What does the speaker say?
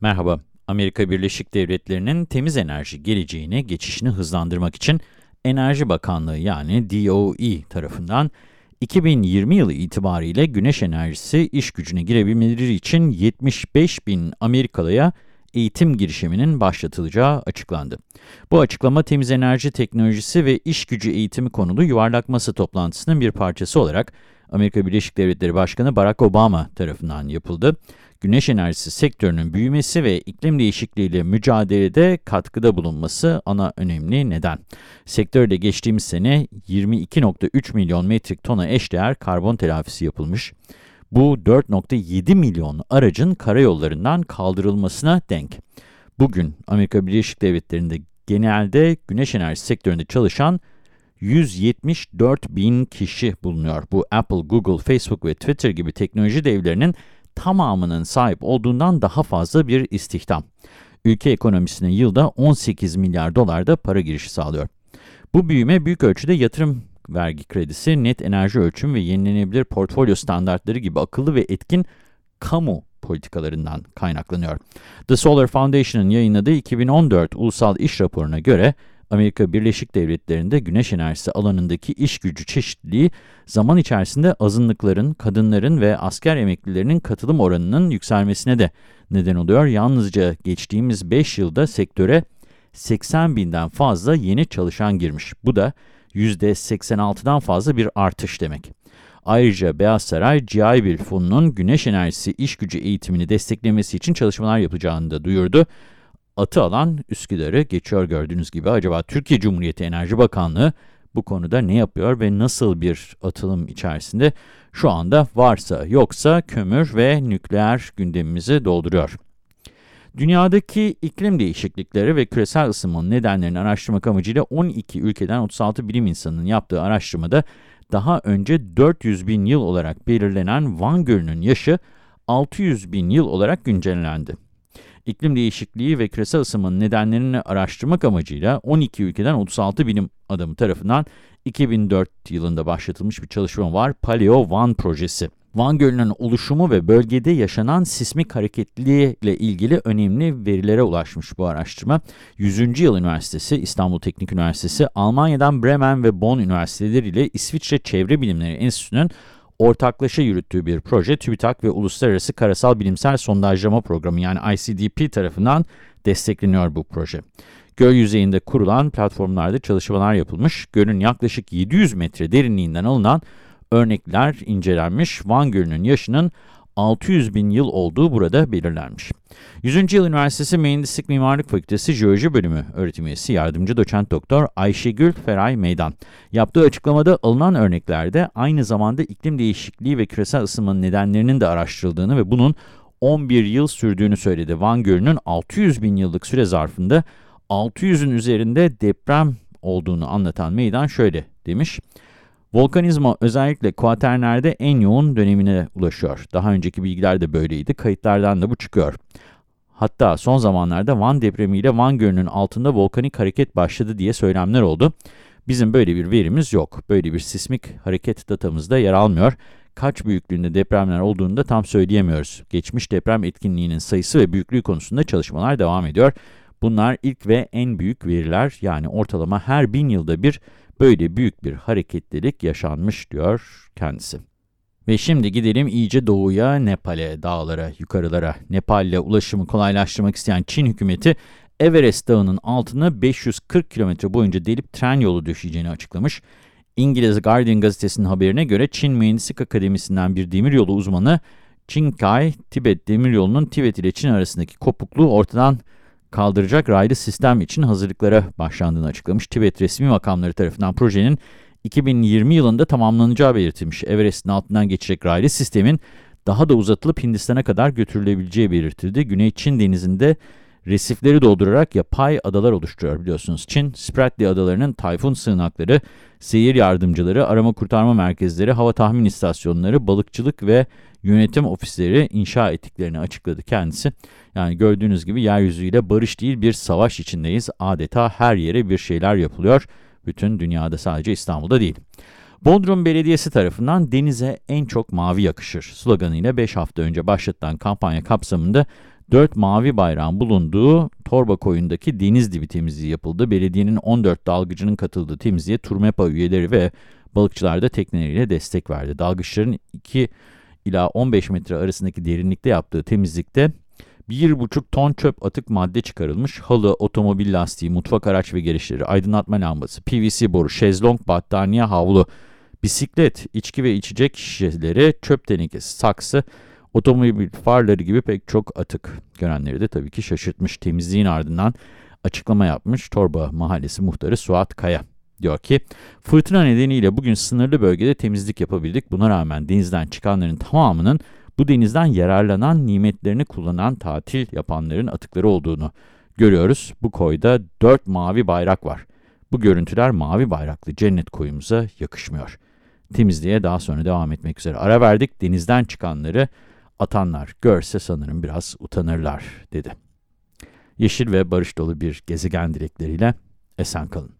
Merhaba, Amerika Birleşik Devletleri'nin temiz enerji geleceğine geçişini hızlandırmak için Enerji Bakanlığı yani DOE tarafından 2020 yılı itibariyle güneş enerjisi iş gücüne girebilmeleri için 75 bin Amerikalıya eğitim girişiminin başlatılacağı açıklandı. Bu açıklama temiz enerji teknolojisi ve iş gücü eğitimi konulu yuvarlak masa toplantısının bir parçası olarak Amerika Birleşik Devletleri Başkanı Barack Obama tarafından yapıldı. Güneş enerjisi sektörünün büyümesi ve iklim değişikliğiyle mücadelede katkıda bulunması ana önemli neden. Sektörde geçtiğimiz sene 22.3 milyon metrik tona eşdeğer karbon telafisi yapılmış. Bu 4.7 milyon aracın karayollarından kaldırılmasına denk. Bugün Amerika Birleşik Devletleri'nde genelde güneş enerjisi sektöründe çalışan 174 bin kişi bulunuyor. Bu Apple, Google, Facebook ve Twitter gibi teknoloji devlerinin tamamının sahip olduğundan daha fazla bir istihdam. Ülke ekonomisine yılda 18 milyar dolar da para girişi sağlıyor. Bu büyüme büyük ölçüde yatırım vergi kredisi, net enerji ölçüm ve yenilenebilir portfolyo standartları gibi akıllı ve etkin kamu politikalarından kaynaklanıyor. The Solar Foundation'ın yayınladığı 2014 Ulusal İş Raporu'na göre Amerika Birleşik Devletleri'nde güneş enerjisi alanındaki iş gücü çeşitliliği zaman içerisinde azınlıkların, kadınların ve asker emeklilerinin katılım oranının yükselmesine de neden oluyor. Yalnızca geçtiğimiz 5 yılda sektöre 80 binden fazla yeni çalışan girmiş. Bu da %86'dan fazla bir artış demek. Ayrıca Beyaz Saray, GI Bill fonunun güneş enerjisi iş gücü eğitimini desteklemesi için çalışmalar yapacağını da duyurdu atı alan Üsküdar'ı geçiyor gördüğünüz gibi. Acaba Türkiye Cumhuriyeti Enerji Bakanlığı bu konuda ne yapıyor ve nasıl bir atılım içerisinde şu anda varsa yoksa kömür ve nükleer gündemimizi dolduruyor. Dünyadaki iklim değişiklikleri ve küresel ısınmanın nedenlerini araştırmak amacıyla 12 ülkeden 36 bilim insanının yaptığı araştırmada daha önce 400 bin yıl olarak belirlenen Van Gölü'nün yaşı 600 bin yıl olarak güncellendi iklim değişikliği ve küresel ısınmanın nedenlerini araştırmak amacıyla 12 ülkeden 36 bilim adamı tarafından 2004 yılında başlatılmış bir çalışma var. Paleo One projesi. Van Gölü'nün oluşumu ve bölgede yaşanan sismik hareketliliği ile ilgili önemli verilere ulaşmış bu araştırma. 100. Yıl Üniversitesi, İstanbul Teknik Üniversitesi, Almanya'dan Bremen ve Bonn Üniversiteleri ile İsviçre Çevre Bilimleri Enstitüsü'nün ortaklaşa yürüttüğü bir proje TÜBİTAK ve Uluslararası Karasal Bilimsel Sondajlama Programı yani ICDP tarafından destekleniyor bu proje. Göl yüzeyinde kurulan platformlarda çalışmalar yapılmış, gölün yaklaşık 700 metre derinliğinden alınan örnekler incelenmiş, Van Gölü'nün yaşının 600 bin yıl olduğu burada belirlenmiş. 100. Yıl Üniversitesi Mühendislik Mimarlık Fakültesi Jeoloji Bölümü öğretim üyesi yardımcı doçent doktor Ayşegül Feray Meydan. Yaptığı açıklamada alınan örneklerde aynı zamanda iklim değişikliği ve küresel ısınmanın nedenlerinin de araştırıldığını ve bunun 11 yıl sürdüğünü söyledi. Van Gölü'nün 600 bin yıllık süre zarfında 600'ün üzerinde deprem olduğunu anlatan Meydan şöyle demiş. Volkanizma özellikle kuaternerde en yoğun dönemine ulaşıyor. Daha önceki bilgiler de böyleydi. Kayıtlardan da bu çıkıyor. Hatta son zamanlarda Van depremiyle Van Gölü'nün altında volkanik hareket başladı diye söylemler oldu. Bizim böyle bir verimiz yok. Böyle bir sismik hareket datamızda yer almıyor. Kaç büyüklüğünde depremler olduğunu da tam söyleyemiyoruz. Geçmiş deprem etkinliğinin sayısı ve büyüklüğü konusunda çalışmalar devam ediyor. Bunlar ilk ve en büyük veriler yani ortalama her bin yılda bir böyle büyük bir hareketlilik yaşanmış diyor kendisi. Ve şimdi gidelim iyice doğuya, Nepal'e, dağlara, yukarılara. Nepal'le ulaşımı kolaylaştırmak isteyen Çin hükümeti, Everest Dağı'nın altına 540 kilometre boyunca delip tren yolu düşeceğini açıklamış. İngiliz Guardian gazetesinin haberine göre Çin Mühendislik Akademisi'nden bir demiryolu uzmanı, Qinghai, Tibet demiryolunun Tibet ile Çin arasındaki kopukluğu ortadan kaldıracak raylı sistem için hazırlıklara başlandığını açıklamış. Tibet resmi makamları tarafından projenin 2020 yılında tamamlanacağı belirtilmiş. Everest'in altından geçecek raylı sistemin daha da uzatılıp Hindistan'a kadar götürülebileceği belirtildi. Güney Çin denizinde resifleri doldurarak yapay adalar oluşturuyor biliyorsunuz. Çin, Spratly adalarının tayfun sığınakları, seyir yardımcıları, arama kurtarma merkezleri, hava tahmin istasyonları, balıkçılık ve yönetim ofisleri inşa ettiklerini açıkladı kendisi. Yani gördüğünüz gibi yeryüzüyle barış değil bir savaş içindeyiz. Adeta her yere bir şeyler yapılıyor. Bütün dünyada sadece İstanbul'da değil. Bodrum Belediyesi tarafından denize en çok mavi yakışır sloganıyla 5 hafta önce başlatılan kampanya kapsamında Dört mavi bayrağın bulunduğu Torba koyundaki deniz dibi temizliği yapıldı. Belediyenin 14 dalgıcının katıldığı temizliğe Turmepa üyeleri ve balıkçılar da tekneleriyle destek verdi. Dalgıçların 2 ila 15 metre arasındaki derinlikte yaptığı temizlikte 1,5 ton çöp atık madde çıkarılmış. Halı, otomobil lastiği, mutfak araç ve gereçleri, aydınlatma lambası, PVC boru, şezlong, battaniye, havlu, bisiklet, içki ve içecek şişeleri, çöp tenekesi, saksı, otomobil farları gibi pek çok atık. Görenleri de tabii ki şaşırtmış. Temizliğin ardından açıklama yapmış Torba Mahallesi muhtarı Suat Kaya. Diyor ki, fırtına nedeniyle bugün sınırlı bölgede temizlik yapabildik. Buna rağmen denizden çıkanların tamamının bu denizden yararlanan, nimetlerini kullanan, tatil yapanların atıkları olduğunu görüyoruz. Bu koyda dört mavi bayrak var. Bu görüntüler mavi bayraklı cennet koyumuza yakışmıyor. Temizliğe daha sonra devam etmek üzere ara verdik. Denizden çıkanları atanlar görse sanırım biraz utanırlar dedi. Yeşil ve barış dolu bir gezegen dilekleriyle esen kalın.